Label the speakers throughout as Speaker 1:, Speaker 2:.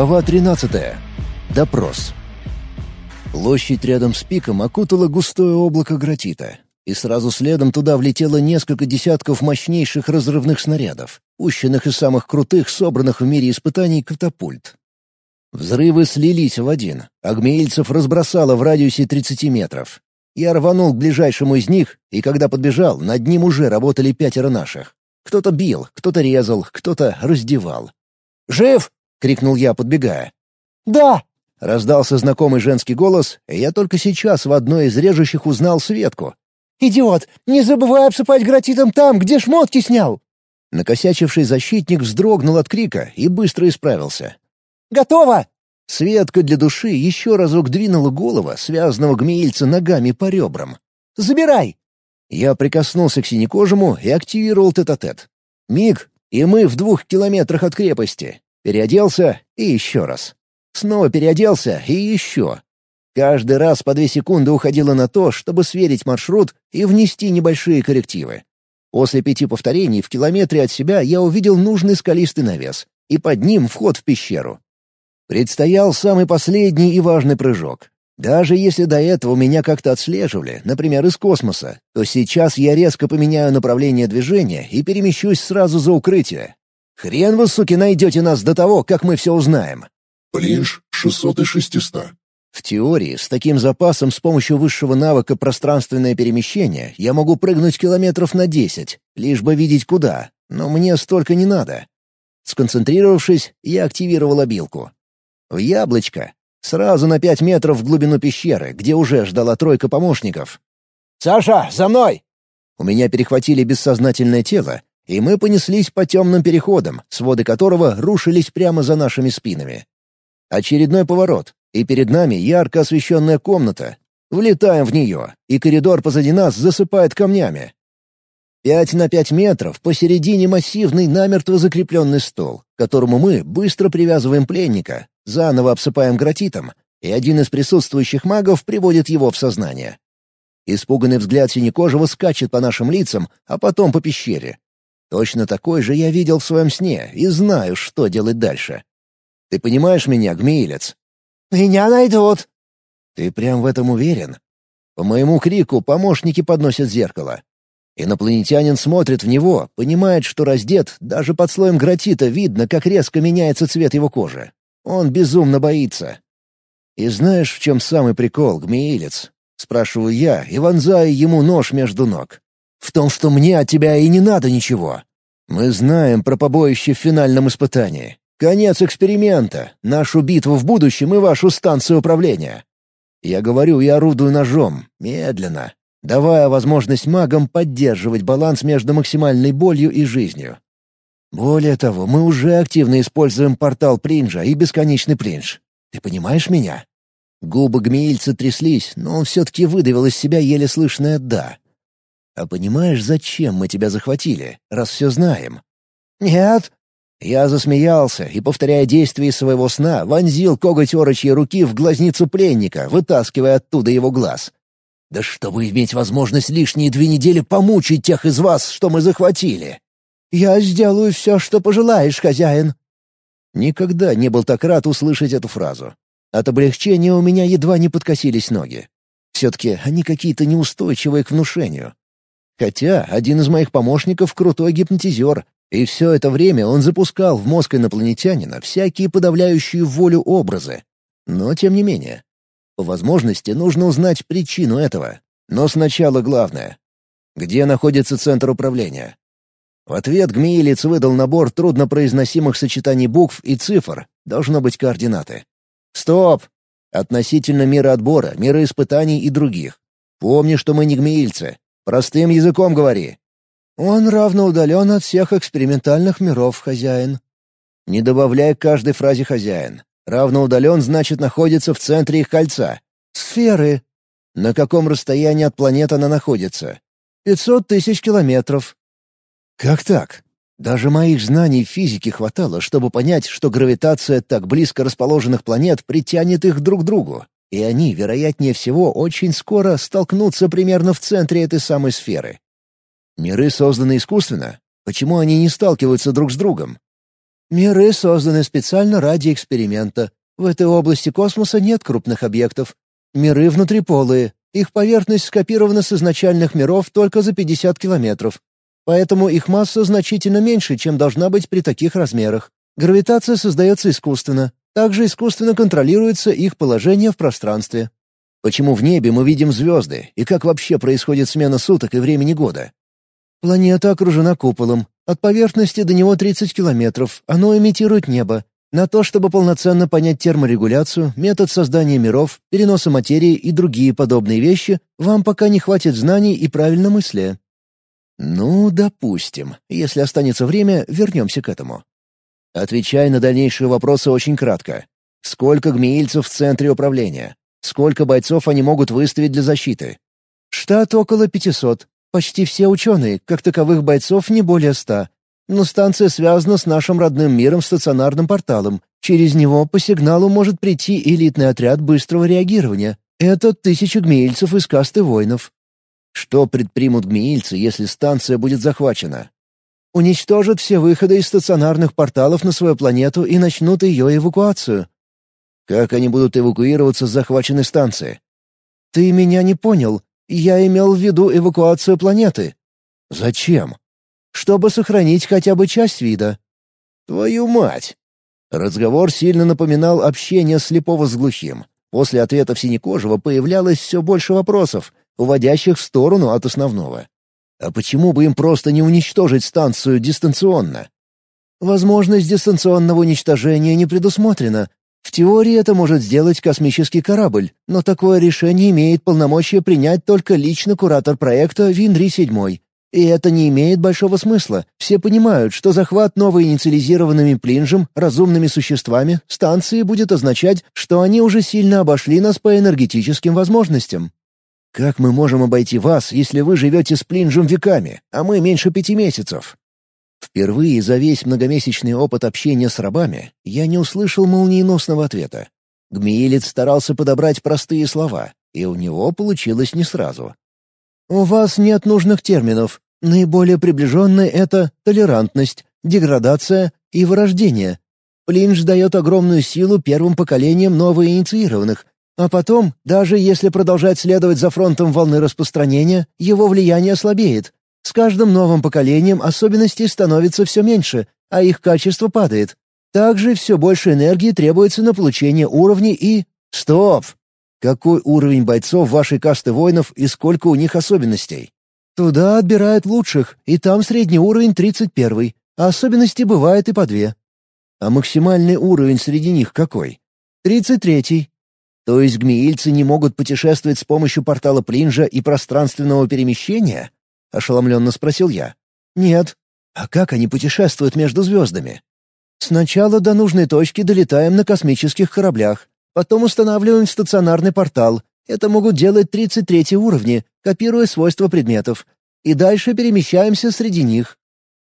Speaker 1: Глава 13. Допрос. Площадь рядом с пиком окутала густое облако гратита, и сразу следом туда влетело несколько десятков мощнейших разрывных снарядов, пущенных из самых крутых, собранных в мире испытаний катапульт. Взрывы слились в один, а гмеильцев разбросало в радиусе 30 метров. Я рванул к ближайшему из них, и когда подбежал, над ним уже работали пятеро наших. Кто-то бил, кто-то резал, кто-то раздевал. «Жив!» — крикнул я, подбегая.
Speaker 2: «Да!»
Speaker 1: — раздался знакомый женский голос, и я только сейчас в одной из режущих узнал Светку.
Speaker 2: «Идиот! Не забывай обсыпать гратитом там, где шмотки снял!»
Speaker 1: Накосячивший защитник вздрогнул от крика и быстро исправился.
Speaker 2: «Готово!»
Speaker 1: Светка для души еще разок двинула голову связанного гмеильца ногами по ребрам.
Speaker 2: «Забирай!»
Speaker 1: Я прикоснулся к синекожему и активировал тет-а-тет. Миг, и мы в двух километрах от крепости. Переоделся и еще раз. Снова переоделся и еще. Каждый раз по две секунды уходило на то, чтобы сверить маршрут и внести небольшие коррективы. После пяти повторений в километре от себя я увидел нужный скалистый навес, и под ним вход в пещеру. Предстоял самый последний и важный прыжок. Даже если до этого меня как-то отслеживали, например, из космоса, то сейчас я резко поменяю направление движения и перемещусь сразу за укрытие, Хрен вы, суки, найдете нас до того, как мы все узнаем.
Speaker 3: Плинш 600 из 600.
Speaker 1: В теории, с таким запасом с помощью высшего навыка пространственное перемещение я могу прыгнуть километров на 10, лишь бы видеть куда, но мне столько не надо. Сконцентрировавшись, я активировал обилку. В яблочко. Сразу на пять метров в глубину пещеры, где уже ждала тройка помощников.
Speaker 2: «Саша, за мной!»
Speaker 1: У меня перехватили бессознательное тело, и мы понеслись по темным переходам, своды которого рушились прямо за нашими спинами. Очередной поворот, и перед нами ярко освещенная комната. Влетаем в нее, и коридор позади нас засыпает камнями. Пять на пять метров посередине массивный намертво закрепленный стол, к которому мы быстро привязываем пленника, заново обсыпаем гратитом, и один из присутствующих магов приводит его в сознание. Испуганный взгляд синекожего скачет по нашим лицам, а потом по пещере, Точно такой же я видел в своем сне и знаю, что делать дальше. Ты понимаешь меня, гмеилец?
Speaker 2: «Меня найдут!»
Speaker 1: Ты прям в этом уверен? По моему крику помощники подносят зеркало. Инопланетянин смотрит в него, понимает, что раздет, даже под слоем гратита видно, как резко меняется цвет его кожи. Он безумно боится. «И знаешь, в чем самый прикол, гмеилец?» — спрашиваю я и вонзаю ему нож между ног. В том, что мне от тебя и не надо ничего. Мы знаем про побоище в финальном испытании. Конец эксперимента, нашу битву в будущем и вашу станцию управления. Я говорю и орудую ножом, медленно, давая возможность магам поддерживать баланс между максимальной болью и жизнью. Более того, мы уже активно используем портал Принжа и бесконечный Принж. Ты понимаешь меня? Губы гмеильца тряслись, но он все-таки выдавил из себя еле слышное «да». «А понимаешь, зачем мы тебя захватили, раз все знаем?»
Speaker 2: «Нет».
Speaker 1: Я засмеялся и, повторяя действия своего сна, вонзил коготь орочьей руки в глазницу пленника, вытаскивая оттуда его глаз. «Да чтобы иметь возможность лишние две недели помучить тех из вас, что мы захватили!»
Speaker 2: «Я сделаю все, что пожелаешь, хозяин!»
Speaker 1: Никогда не был так рад услышать эту фразу. От облегчения у меня едва не подкосились ноги. Все-таки они какие-то неустойчивые к внушению. Хотя один из моих помощников — крутой гипнотизер, и все это время он запускал в мозг инопланетянина всякие подавляющие волю образы. Но тем не менее. По возможности нужно узнать причину этого. Но сначала главное. Где находится центр управления? В ответ Гмиелец выдал набор труднопроизносимых сочетаний букв и цифр, должно быть координаты. Стоп! Относительно мира отбора, мира испытаний и других. Помни, что мы не гмеильцы, Простым языком говори».
Speaker 2: «Он равно удален от всех экспериментальных миров, хозяин».
Speaker 1: Не добавляй к каждой фразе «хозяин». Равно удален значит находится в центре их кольца.
Speaker 2: «Сферы».
Speaker 1: На каком расстоянии от планет она находится?
Speaker 2: «Пятьсот тысяч километров».
Speaker 1: «Как так?» Даже моих знаний физики хватало, чтобы понять, что гравитация так близко расположенных планет притянет их друг к другу и они, вероятнее всего, очень скоро столкнутся примерно в центре этой самой сферы. Миры созданы искусственно. Почему они не сталкиваются друг с другом?
Speaker 2: Миры созданы специально ради эксперимента. В этой области космоса нет крупных объектов. Миры внутриполые. Их поверхность скопирована с изначальных миров только за 50 километров. Поэтому их масса значительно меньше, чем должна быть при таких размерах. Гравитация создается искусственно. Также искусственно контролируется их положение в пространстве.
Speaker 1: Почему в небе мы видим звезды, и как вообще происходит смена суток и времени года?
Speaker 2: Планета окружена куполом. От поверхности до него 30 километров. Оно имитирует небо. На то, чтобы полноценно понять терморегуляцию, метод создания миров, переноса материи и другие подобные вещи, вам пока не хватит знаний и правильно мысли.
Speaker 1: Ну, допустим. Если останется время, вернемся к этому. Отвечай на дальнейшие вопросы очень кратко. Сколько гмеильцев в центре управления? Сколько бойцов они могут выставить для защиты?
Speaker 2: Штат около 500. Почти все ученые, как таковых бойцов не более ста. Но станция связана с нашим родным миром стационарным порталом. Через него по сигналу может прийти элитный отряд быстрого реагирования. Это тысячи гмеильцев из касты воинов.
Speaker 1: Что предпримут гмеильцы, если станция будет захвачена?
Speaker 2: Уничтожат все выходы из стационарных порталов на свою планету и начнут ее эвакуацию.
Speaker 1: Как они будут эвакуироваться с захваченной станции?
Speaker 2: Ты меня не понял. Я имел в виду эвакуацию планеты.
Speaker 1: Зачем?
Speaker 2: Чтобы сохранить хотя бы часть вида.
Speaker 1: Твою мать! Разговор сильно напоминал общение слепого с глухим. После ответов Синекожего появлялось все больше вопросов, уводящих в сторону от основного. А почему бы им просто не уничтожить станцию дистанционно?
Speaker 2: Возможность дистанционного уничтожения не предусмотрена. В теории это может сделать космический корабль, но такое решение имеет полномочия принять только лично куратор проекта Виндри-7. И это не имеет большого смысла. Все понимают, что захват новоинициализированными плинжем, разумными существами, станции будет означать, что они уже сильно обошли нас по энергетическим возможностям.
Speaker 1: Как мы можем обойти вас, если вы живете с Плинжем веками, а мы меньше пяти месяцев? Впервые за весь многомесячный опыт общения с рабами я не услышал молниеносного ответа. Гмиилец старался подобрать простые слова, и у него получилось не сразу.
Speaker 2: «У вас нет нужных терминов. Наиболее приближенные — это толерантность, деградация и вырождение. Плинж дает огромную силу первым поколениям новоинициированных, а потом, даже если продолжать следовать за фронтом волны распространения, его влияние слабеет. С каждым новым поколением особенностей становится все меньше, а их качество падает. Также все больше энергии требуется на получение уровней и...
Speaker 1: Стоп! Какой уровень бойцов вашей касты воинов и сколько у них особенностей?
Speaker 2: Туда отбирают лучших, и там средний уровень 31, а особенности бывают и по две.
Speaker 1: А максимальный уровень среди них какой?
Speaker 2: 33.
Speaker 1: То есть гмеильцы не могут путешествовать с помощью портала Плинжа и пространственного перемещения? Ошеломленно спросил я.
Speaker 2: Нет.
Speaker 1: А как они путешествуют между звездами?
Speaker 2: Сначала до нужной точки долетаем на космических кораблях. Потом устанавливаем стационарный портал. Это могут делать 33 уровни, копируя свойства предметов. И дальше перемещаемся среди них.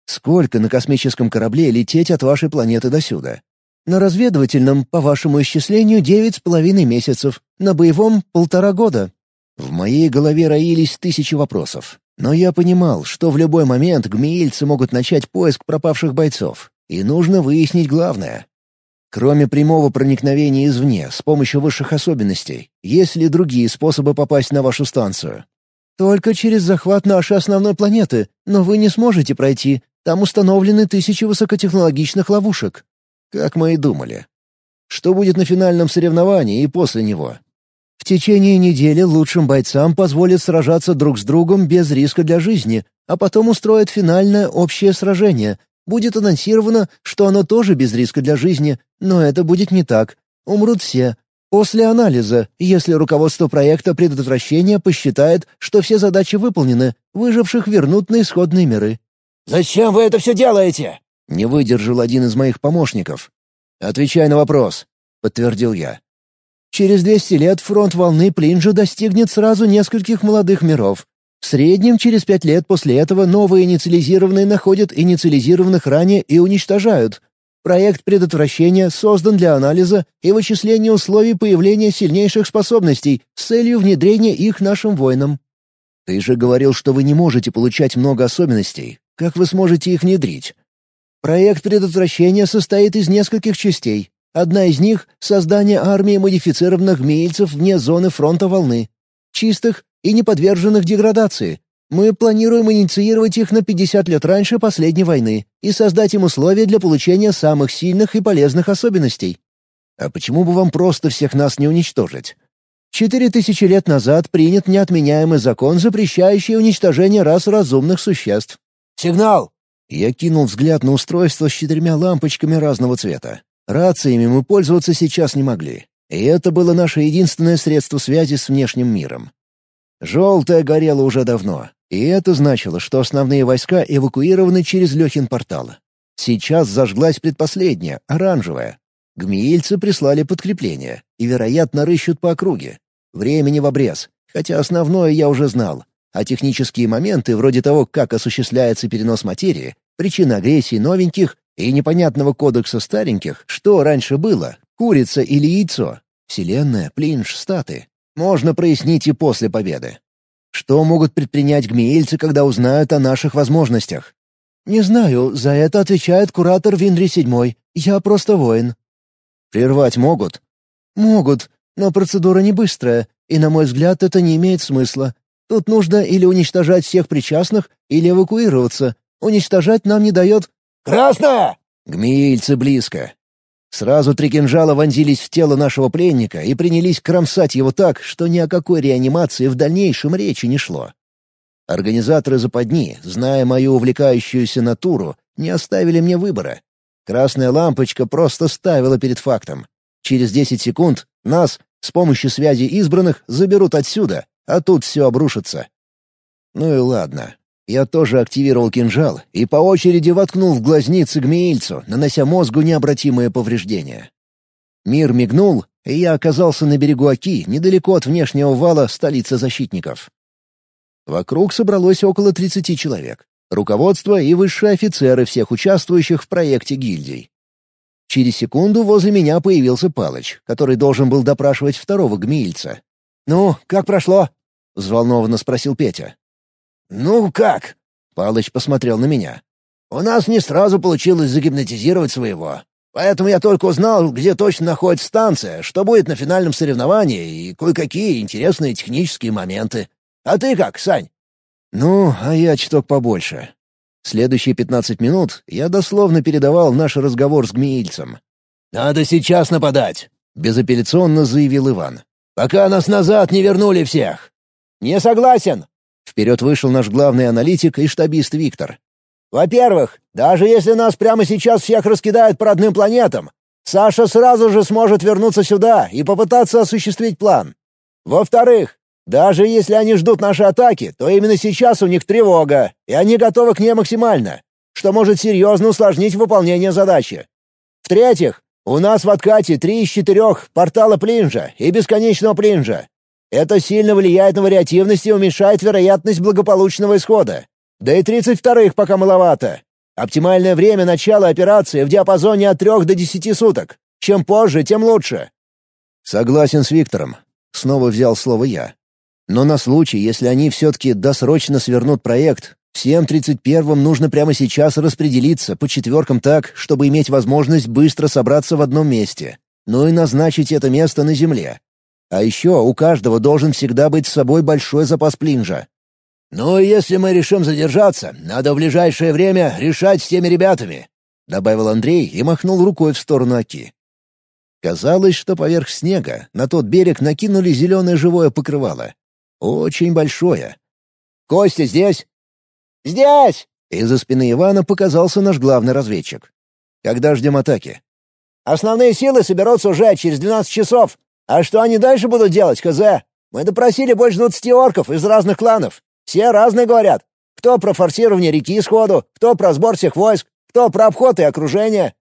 Speaker 1: Сколько на космическом корабле лететь от вашей планеты до сюда?
Speaker 2: На разведывательном, по вашему исчислению, девять с половиной месяцев. На боевом — полтора года».
Speaker 1: В моей голове роились тысячи вопросов. Но я понимал, что в любой момент гмеильцы могут начать поиск пропавших бойцов. И нужно выяснить главное. Кроме прямого проникновения извне с помощью высших особенностей, есть ли другие способы попасть на вашу станцию?
Speaker 2: Только через захват нашей основной планеты, но вы не сможете пройти. Там установлены тысячи высокотехнологичных ловушек.
Speaker 1: Как мы и думали. Что будет на финальном соревновании и после него?
Speaker 2: В течение недели лучшим бойцам позволят сражаться друг с другом без риска для жизни, а потом устроят финальное общее сражение. Будет анонсировано, что оно тоже без риска для жизни, но это будет не так. Умрут все. После анализа, если руководство проекта предотвращения посчитает, что все задачи выполнены, выживших вернут на исходные миры.
Speaker 1: «Зачем вы это все делаете?» Не выдержал один из моих помощников. «Отвечай на вопрос», — подтвердил я.
Speaker 2: «Через 200 лет фронт волны Плинжа достигнет сразу нескольких молодых миров. В среднем через пять лет после этого новые инициализированные находят инициализированных ранее и уничтожают. Проект предотвращения создан для анализа и вычисления условий появления сильнейших способностей с целью внедрения их нашим воинам».
Speaker 1: «Ты же говорил, что вы не можете получать много особенностей. Как вы сможете их внедрить?»
Speaker 2: Проект предотвращения состоит из нескольких частей. Одна из них — создание армии модифицированных гмеильцев вне зоны фронта волны. Чистых и не подверженных деградации. Мы планируем инициировать их на 50 лет раньше последней войны и создать им условия для получения самых сильных и полезных особенностей.
Speaker 1: А почему бы вам просто всех нас не уничтожить?
Speaker 2: Четыре тысячи лет назад принят неотменяемый закон, запрещающий уничтожение рас разумных существ.
Speaker 1: «Сигнал!» Я кинул взгляд на устройство с четырьмя лампочками разного цвета. Рациями мы пользоваться сейчас не могли. И это было наше единственное средство связи с внешним миром. Желтая горела уже давно, и это значило, что основные войска эвакуированы через Лехин портал. Сейчас зажглась предпоследняя, оранжевая. Гмеильцы прислали подкрепление и, вероятно, рыщут по округе. Времени в обрез, хотя основное я уже знал. А технические моменты, вроде того, как осуществляется перенос материи, причины агрессии новеньких и непонятного кодекса стареньких, что раньше было, курица или яйцо, вселенная, плинш, статы, можно прояснить и после победы. Что могут предпринять гмеильцы, когда узнают о наших возможностях?
Speaker 2: «Не знаю, за это отвечает куратор Винри Седьмой. Я просто воин».
Speaker 1: «Прервать могут?»
Speaker 2: «Могут, но процедура не быстрая, и, на мой взгляд, это не имеет смысла. Тут нужно или уничтожать всех причастных, или эвакуироваться. Уничтожать нам не дает
Speaker 1: «Красная!» Гмеильцы близко. Сразу три кинжала вонзились в тело нашего пленника и принялись кромсать его так, что ни о какой реанимации в дальнейшем речи не шло. Организаторы западни, зная мою увлекающуюся натуру, не оставили мне выбора. Красная лампочка просто ставила перед фактом. Через десять секунд нас, с помощью связи избранных, заберут отсюда, а тут все обрушится. Ну и ладно, я тоже активировал кинжал и по очереди воткнул в глазницы гмеильцу, нанося мозгу необратимые повреждения. Мир мигнул, и я оказался на берегу Оки, недалеко от внешнего вала столицы защитников. Вокруг собралось около 30 человек. Руководство и высшие офицеры всех участвующих в проекте гильдий. Через секунду возле меня появился Палыч, который должен был допрашивать второго гмеильца. «Ну, как прошло?» — взволнованно спросил Петя.
Speaker 4: «Ну как?» — Палыч посмотрел на меня. «У нас не сразу получилось загипнотизировать своего. Поэтому я только узнал, где точно находится станция, что будет на финальном соревновании и кое-какие интересные технические моменты. А ты как, Сань?»
Speaker 1: «Ну, а я чуток побольше. Следующие пятнадцать минут я дословно передавал наш разговор с гмеильцем.
Speaker 4: «Надо сейчас нападать», —
Speaker 1: безапелляционно заявил Иван.
Speaker 4: «Пока нас назад не вернули всех».
Speaker 2: «Не согласен»,
Speaker 1: Вперед вышел наш главный аналитик и штабист Виктор.
Speaker 2: «Во-первых, даже если нас прямо сейчас всех раскидают по родным планетам, Саша сразу же сможет вернуться сюда и попытаться осуществить план. Во-вторых, даже если они ждут нашей атаки, то именно сейчас у них тревога, и они готовы к ней максимально, что может серьезно усложнить выполнение задачи. В-третьих, у нас в откате три из четырех портала Плинжа и бесконечного Плинжа. Это сильно влияет на вариативность и уменьшает вероятность благополучного исхода. Да и 32-х пока маловато. Оптимальное время начала операции в диапазоне от 3 до 10 суток. Чем позже, тем лучше.
Speaker 1: Согласен с Виктором. Снова взял слово я. Но на случай, если они все-таки досрочно свернут проект, всем 31-м нужно прямо сейчас распределиться по четверкам так, чтобы иметь возможность быстро собраться в одном месте. Ну и назначить это место на Земле. А еще у каждого должен всегда быть с собой большой запас плинжа.
Speaker 4: «Ну, если мы решим задержаться, надо в ближайшее время решать с теми ребятами», —
Speaker 1: добавил Андрей и махнул рукой в сторону Аки. Казалось, что поверх снега на тот берег накинули зеленое живое покрывало. Очень большое.
Speaker 2: «Костя здесь?»
Speaker 5: «Здесь!»
Speaker 1: Из-за спины Ивана показался наш главный разведчик. «Когда ждем атаки?»
Speaker 5: «Основные силы соберутся уже через двенадцать часов. А что они дальше будут делать, КЗ? Мы допросили больше двадцати орков из разных кланов. Все разные говорят. Кто про форсирование реки сходу, кто про сбор всех войск, кто про обход и окружение.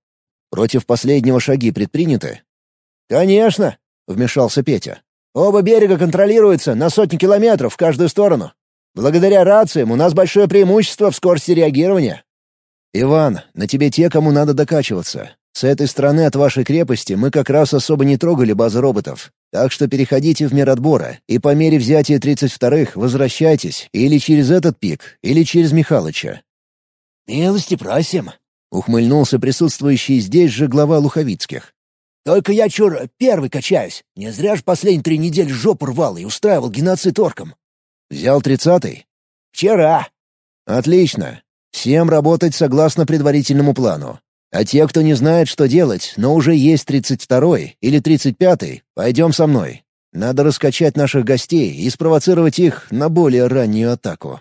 Speaker 1: Против последнего шаги предприняты?
Speaker 2: Конечно, вмешался Петя. Оба берега контролируются на сотни километров в каждую сторону. Благодаря рациям у нас большое преимущество в скорости реагирования.
Speaker 1: Иван, на тебе те, кому надо докачиваться. С этой стороны от вашей крепости мы как раз особо не трогали базы роботов. Так что переходите в мир отбора, и по мере взятия 32-х возвращайтесь или через этот пик, или через Михалыча».
Speaker 4: «Милости просим», —
Speaker 1: Ухмыльнулся присутствующий здесь же глава Луховицких.
Speaker 4: «Только я, чур, первый качаюсь. Не зря ж последние три недели жопу рвал и устраивал геноцид оркам».
Speaker 1: «Взял тридцатый?»
Speaker 4: «Вчера».
Speaker 1: «Отлично. Всем работать согласно предварительному плану. А те, кто не знает, что делать, но уже есть тридцать второй или тридцать пятый, пойдем со мной. Надо раскачать наших гостей и спровоцировать их на более раннюю атаку.